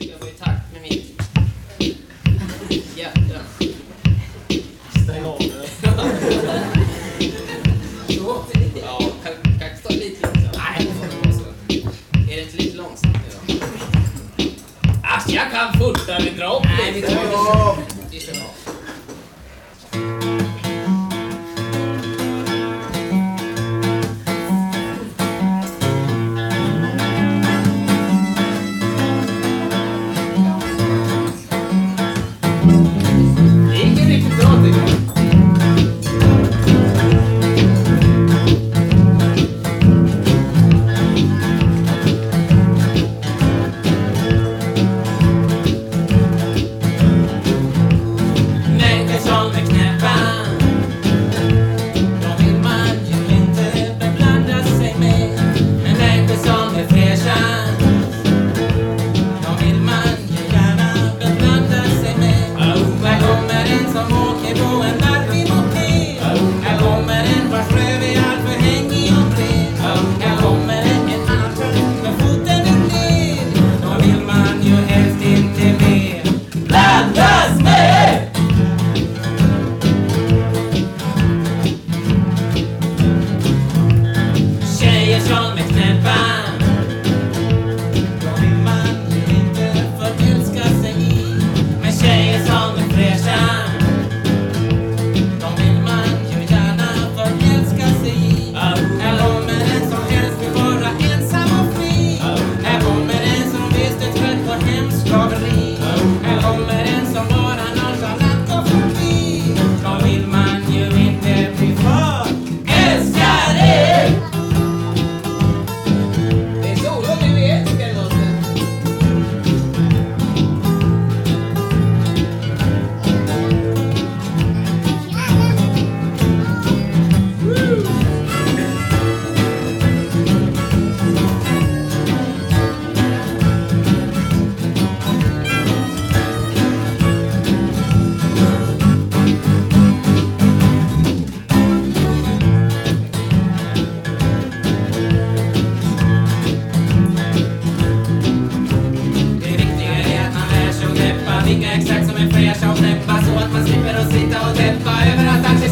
Det var i takt med mitt hjärta. Stäng av nu. ja, kan, kan jag ta lite långsamt? Är det inte lite långsamt nu då? Jag kan fortare dra upp lite. Nej, vi tar det. jak Sexo me fea, ya un tempa, su atma sin pero si te o tempa, e vera taxi